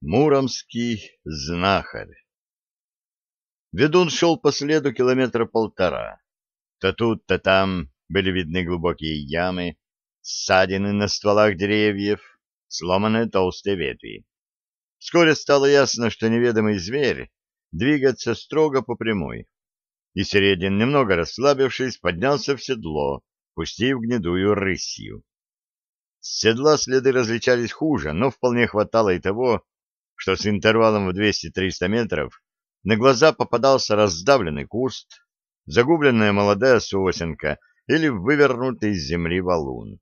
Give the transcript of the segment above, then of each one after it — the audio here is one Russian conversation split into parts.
Муромский знахарь Ведун шел по следу километра полтора. То тут, то там были видны глубокие ямы, ссадины на стволах деревьев, сломанные толстые ветви. Вскоре стало ясно, что неведомый зверь двигается строго по прямой. И Середин, немного расслабившись, поднялся в седло, пустив гнедую рысью. С седла следы различались хуже, но вполне хватало и того, что с интервалом в 200-300 метров на глаза попадался раздавленный куст, загубленная молодая сосенка или вывернутый из земли валун.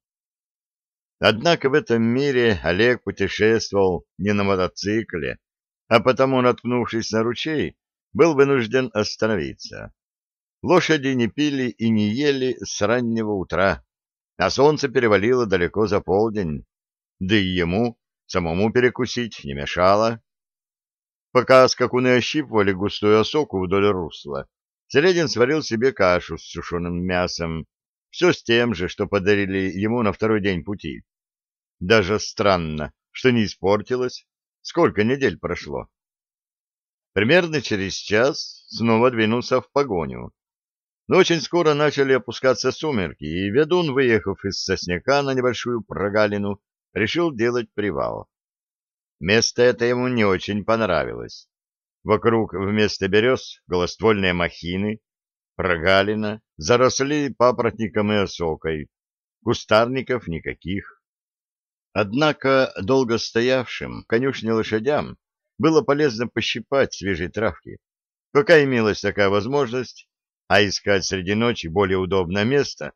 Однако в этом мире Олег путешествовал не на мотоцикле, а потому, наткнувшись на ручей, был вынужден остановиться. Лошади не пили и не ели с раннего утра, а солнце перевалило далеко за полдень, да и ему самому перекусить не мешало. Пока скакуны ощипывали густую осоку вдоль русла, Середин сварил себе кашу с сушеным мясом, все с тем же, что подарили ему на второй день пути. Даже странно, что не испортилось. Сколько недель прошло? Примерно через час снова двинулся в погоню. Но очень скоро начали опускаться сумерки, и ведун, выехав из сосняка на небольшую прогалину, решил делать привал. Место это ему не очень понравилось. Вокруг вместо берез голоствольные махины, прогалина, заросли папоротником и осокой, кустарников никаких. Однако долго стоявшим конюшне лошадям было полезно пощипать свежей травки, пока имелась такая возможность, а искать среди ночи более удобное место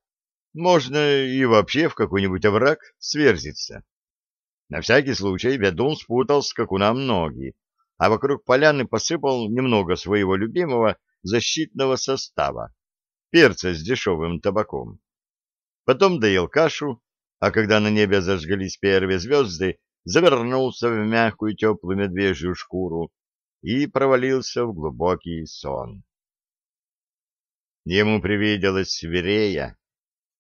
можно и вообще в какой-нибудь овраг сверзиться. На всякий случай ведун спутал скакунам ноги, а вокруг поляны посыпал немного своего любимого защитного состава, перца с дешевым табаком. Потом доел кашу, а когда на небе зажглись первые звезды, завернулся в мягкую теплую медвежью шкуру и провалился в глубокий сон. Ему привиделась свирея.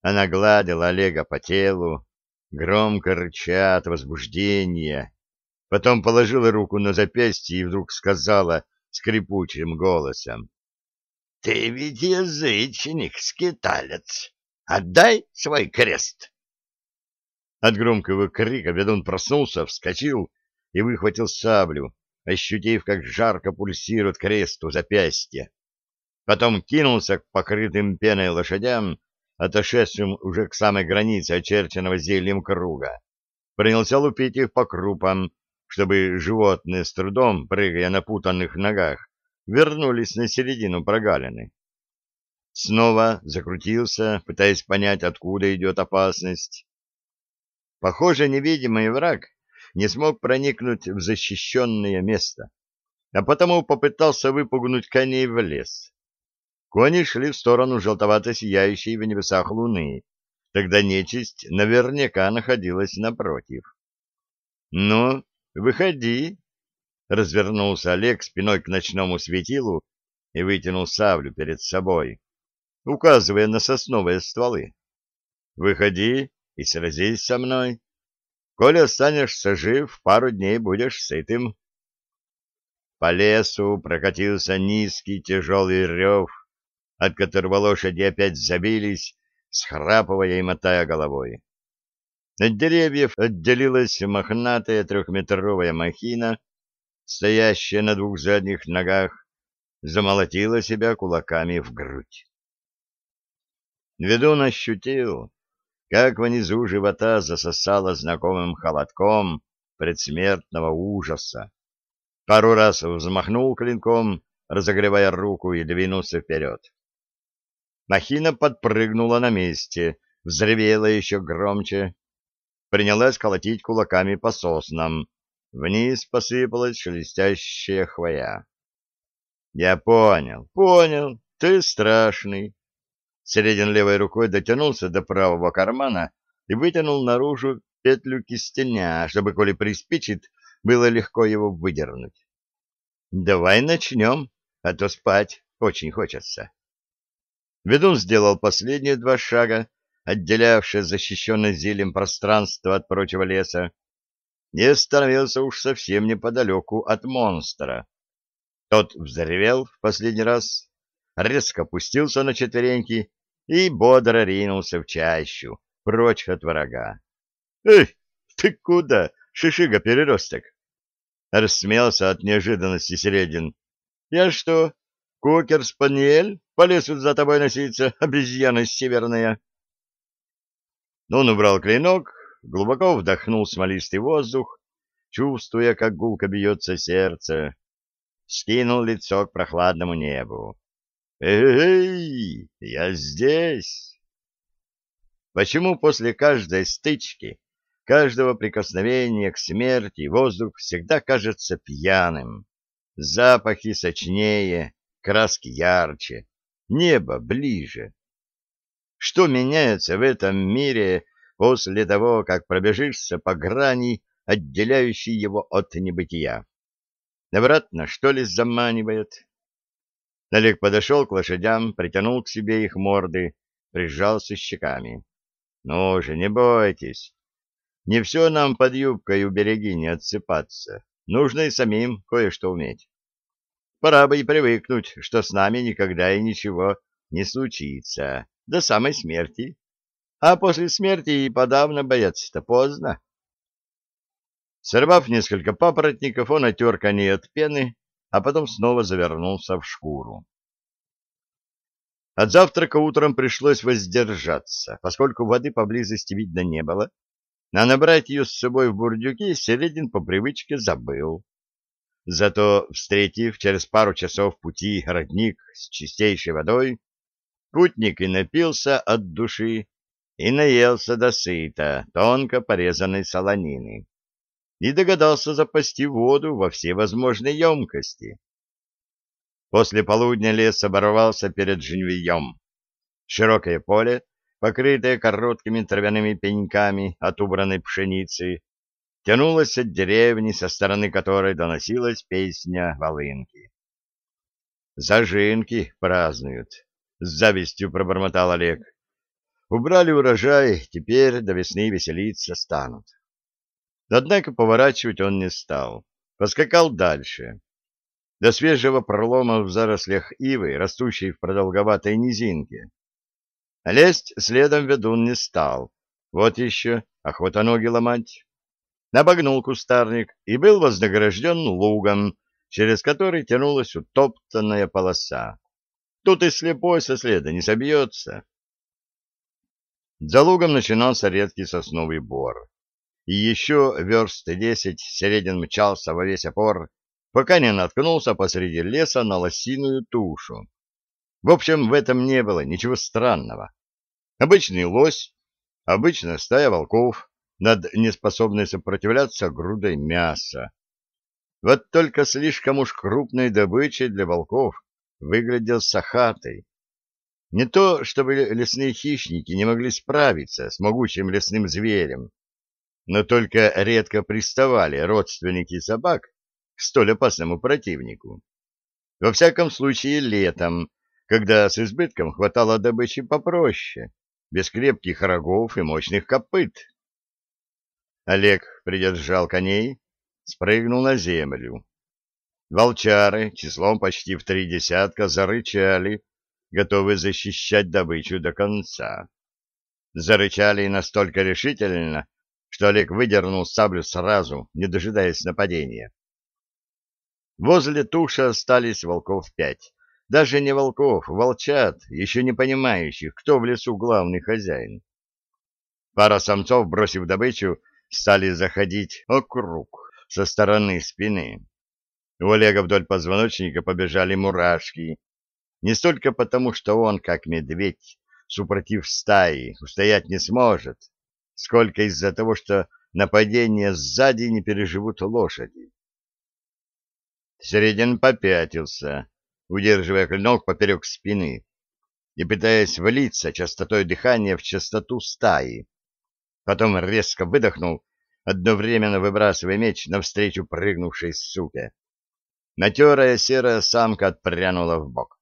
Она гладила Олега по телу, громко рыча от возбуждения. Потом положила руку на запястье и вдруг сказала скрипучим голосом. — Ты ведь язычник, скиталец. Отдай свой крест. От громкого крика ведун проснулся, вскочил и выхватил саблю, ощутив, как жарко пульсирует крест у запястья. Потом кинулся к покрытым пеной лошадям, отошедшим уже к самой границе очерченного зельем круга. Принялся лупить их по крупам, чтобы животные с трудом, прыгая на путанных ногах, вернулись на середину прогалины. Снова закрутился, пытаясь понять, откуда идет опасность. Похоже, невидимый враг не смог проникнуть в защищенное место, а потому попытался выпугнуть коней в лес. Кони шли в сторону желтовато-сияющей в небесах луны. Тогда нечисть наверняка находилась напротив. — Ну, выходи! — развернулся Олег спиной к ночному светилу и вытянул саблю перед собой, указывая на сосновые стволы. — Выходи и сразись со мной. Коли останешься жив, пару дней будешь сытым. По лесу прокатился низкий тяжелый рев, от которого лошади опять забились, схрапывая и мотая головой. От деревьев отделилась мохнатая трехметровая махина, стоящая на двух задних ногах, замолотила себя кулаками в грудь. Ведун ощутил, как внизу живота засосало знакомым холодком предсмертного ужаса. Пару раз взмахнул клинком, разогревая руку, и двинулся вперед. Махина подпрыгнула на месте, взревела еще громче, принялась колотить кулаками по соснам. Вниз посыпалась шелестящая хвоя. — Я понял, понял, ты страшный. Середин левой рукой дотянулся до правого кармана и вытянул наружу петлю кистеня, чтобы, коли приспичит, было легко его выдернуть. — Давай начнем, а то спать очень хочется. Ведун сделал последние два шага, отделявшие защищенное зелем пространство от прочего леса. не остановился уж совсем неподалеку от монстра. Тот взревел в последний раз, резко опустился на четвереньки и бодро ринулся в чащу, прочь от врага. — Эй, ты куда, шишига-переросток? — рассмеялся от неожиданности Середин. — Я что, кокер-спаниель? Полезут за тобой носиться, обезьяна северная. Он убрал клинок, глубоко вдохнул смолистый воздух, чувствуя, как гулко бьется сердце, скинул лицо к прохладному небу. «Эй, я здесь!» Почему после каждой стычки, каждого прикосновения к смерти воздух всегда кажется пьяным, запахи сочнее, краски ярче, небо ближе? Что меняется в этом мире после того, как пробежишься по грани, отделяющей его от небытия? Обратно, что ли, заманивает? Олег подошел к лошадям, притянул к себе их морды, прижался щеками. — Ну же, не бойтесь. Не все нам под юбкой у береги не отсыпаться. Нужно и самим кое-что уметь. Пора бы и привыкнуть, что с нами никогда и ничего не случится до самой смерти. А после смерти и подавно бояться-то поздно. Сорвав несколько папоротников, он отер коней от пены, а потом снова завернулся в шкуру. От завтрака утром пришлось воздержаться, поскольку воды поблизости видно не было, а набрать ее с собой в бурдюке Середин по привычке забыл. Зато, встретив через пару часов пути родник с чистейшей водой, Путник и напился от души, и наелся до сыта тонко порезанной солонины, и догадался запасти воду во все возможные емкости. После полудня лес оборвался перед жневьем. Широкое поле, покрытое короткими травяными пеньками от убранной пшеницы, тянулось от деревни, со стороны которой доносилась песня волынки. Зажинки празднуют, — с завистью пробормотал Олег. Убрали урожай, теперь до весны веселиться станут. Однако поворачивать он не стал. Поскакал дальше. До свежего пролома в зарослях ивы, растущей в продолговатой низинке. Лезть следом ведун не стал. Вот еще охота ноги ломать. Обогнул кустарник и был вознагражден лугом, через который тянулась утоптанная полоса. Тут и слепой со следа не собьется. За лугом начинался редкий сосновый бор. И еще верст десять Середин мчался во весь опор, пока не наткнулся посреди леса на лосиную тушу. В общем, в этом не было ничего странного. Обычный лось, обычная стая волков, над неспособной сопротивляться грудой мяса. Вот только слишком уж крупной добычей для волков выглядел сахатой. Не то, чтобы лесные хищники не могли справиться с могучим лесным зверем, но только редко приставали родственники собак к столь опасному противнику. Во всяком случае, летом, когда с избытком хватало добычи попроще, без крепких рогов и мощных копыт. Олег придержал коней, спрыгнул на землю. Волчары, числом почти в три десятка, зарычали, готовы защищать добычу до конца. Зарычали настолько решительно, что Олег выдернул саблю сразу, не дожидаясь нападения. Возле туши остались волков пять. Даже не волков, волчат, еще не понимающих, кто в лесу главный хозяин. Пара самцов, бросив добычу, стали заходить округ со стороны спины. У Олега вдоль позвоночника побежали мурашки. Не столько потому, что он, как медведь, супротив стаи, устоять не сможет, сколько из-за того, что нападение сзади не переживут лошади. Середин попятился, удерживая клинок поперек спины и пытаясь влиться частотой дыхания в частоту стаи. Потом резко выдохнул, одновременно выбрасывая меч навстречу прыгнувшей суке. Матерая серая самка отпрянула в бок.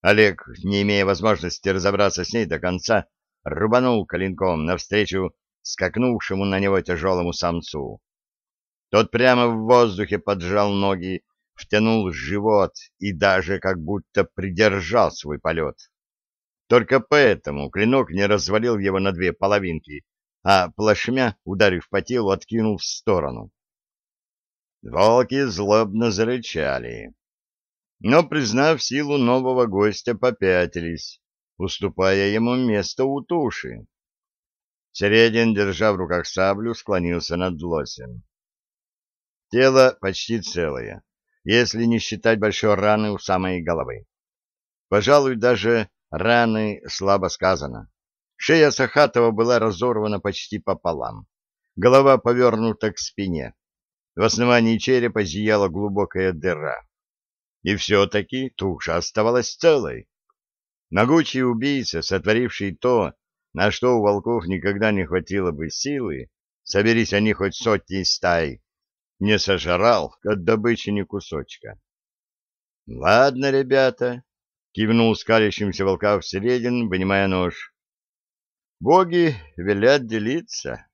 Олег, не имея возможности разобраться с ней до конца, рубанул коленком навстречу скакнувшему на него тяжелому самцу. Тот прямо в воздухе поджал ноги, втянул живот и даже как будто придержал свой полет. Только поэтому клинок не развалил его на две половинки, а плашмя, ударив по телу, откинул в сторону. Волки злобно зарычали, но, признав силу нового гостя, попятились, уступая ему место у туши. Середин, держа в руках саблю, склонился над лосем. Тело почти целое, если не считать большой раны у самой головы. Пожалуй, даже раны слабо сказано. Шея Сахатова была разорвана почти пополам. Голова повернута к спине. В основании черепа зияла глубокая дыра. И все-таки туша оставалась целой. Могучий убийца, сотворивший то, на что у волков никогда не хватило бы силы, соберись они хоть сотни стай, не сожрал от добычи ни кусочка. — Ладно, ребята, — кивнул скалящимся волка в середин, вынимая нож. — Боги велят делиться.